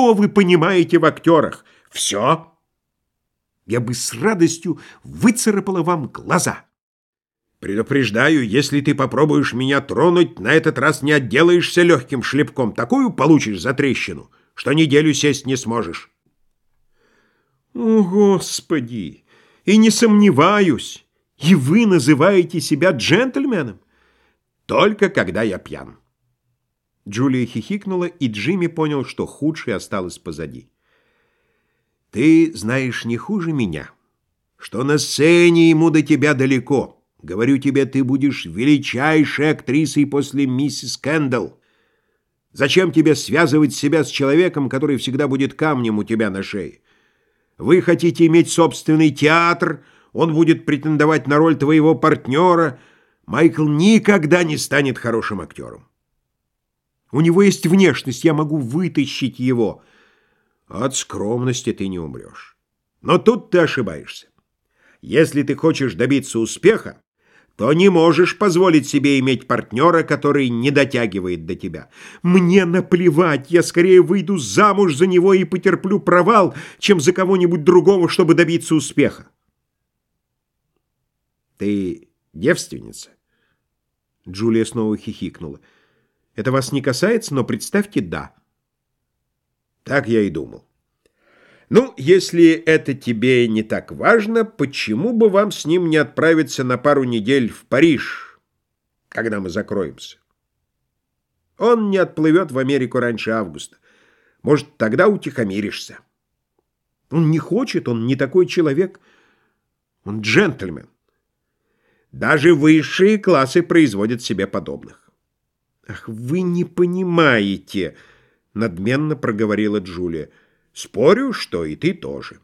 Что вы понимаете в актерах? Все. Я бы с радостью выцарапала вам глаза. Предупреждаю, если ты попробуешь меня тронуть, на этот раз не отделаешься легким шлепком. Такую получишь за трещину, что неделю сесть не сможешь. О, Господи! И не сомневаюсь, и вы называете себя джентльменом? Только когда я пьян. Джулия хихикнула, и Джимми понял, что худшее осталось позади. «Ты знаешь не хуже меня, что на сцене ему до тебя далеко». Говорю тебе, ты будешь величайшей актрисой после миссис Кэндалл. Зачем тебе связывать себя с человеком, который всегда будет камнем у тебя на шее? Вы хотите иметь собственный театр, он будет претендовать на роль твоего партнера. Майкл никогда не станет хорошим актером. У него есть внешность, я могу вытащить его. От скромности ты не умрешь. Но тут ты ошибаешься. Если ты хочешь добиться успеха, то не можешь позволить себе иметь партнера, который не дотягивает до тебя. Мне наплевать, я скорее выйду замуж за него и потерплю провал, чем за кого-нибудь другого, чтобы добиться успеха. Ты девственница? Джулия снова хихикнула. Это вас не касается, но представьте, да. Так я и думал. Ну, если это тебе не так важно, почему бы вам с ним не отправиться на пару недель в Париж, когда мы закроемся? Он не отплывет в Америку раньше августа. Может, тогда утихомиришься. Он не хочет, он не такой человек. Он джентльмен. Даже высшие классы производят себе подобных. «Ах, вы не понимаете!» — надменно проговорила Джулия. Спорю, что и ты тоже.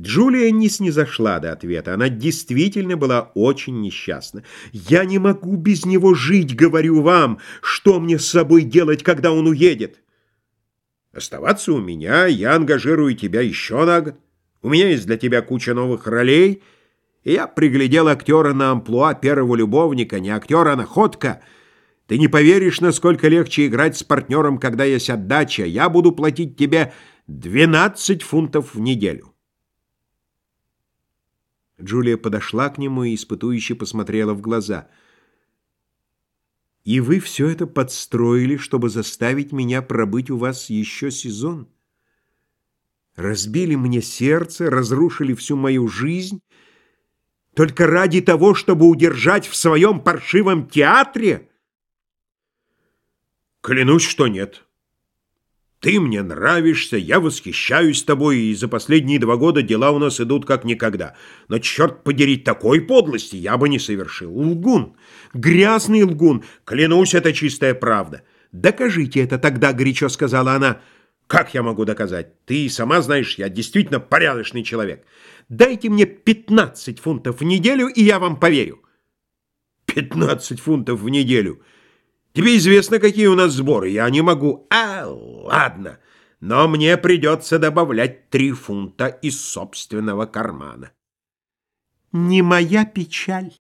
Джулия не снизошла до ответа. Она действительно была очень несчастна. «Я не могу без него жить, говорю вам. Что мне с собой делать, когда он уедет?» «Оставаться у меня, я ангажирую тебя еще на год. У меня есть для тебя куча новых ролей, и я приглядел актера на амплуа первого любовника, не актера, а находка». Ты не поверишь, насколько легче играть с партнером, когда есть отдача. Я буду платить тебе 12 фунтов в неделю. Джулия подошла к нему и испытующе посмотрела в глаза. «И вы все это подстроили, чтобы заставить меня пробыть у вас еще сезон? Разбили мне сердце, разрушили всю мою жизнь, только ради того, чтобы удержать в своем паршивом театре?» Клянусь, что нет. Ты мне нравишься, я восхищаюсь тобой, и за последние два года дела у нас идут как никогда. Но, черт подери, такой подлости я бы не совершил. Лгун, грязный лгун, клянусь, это чистая правда. Докажите это тогда, горячо сказала она. Как я могу доказать? Ты сама знаешь, я действительно порядочный человек. Дайте мне 15 фунтов в неделю, и я вам поверю. 15 фунтов в неделю — Тебе известно, какие у нас сборы. Я не могу. А, ладно. Но мне придется добавлять три фунта из собственного кармана. Не моя печаль.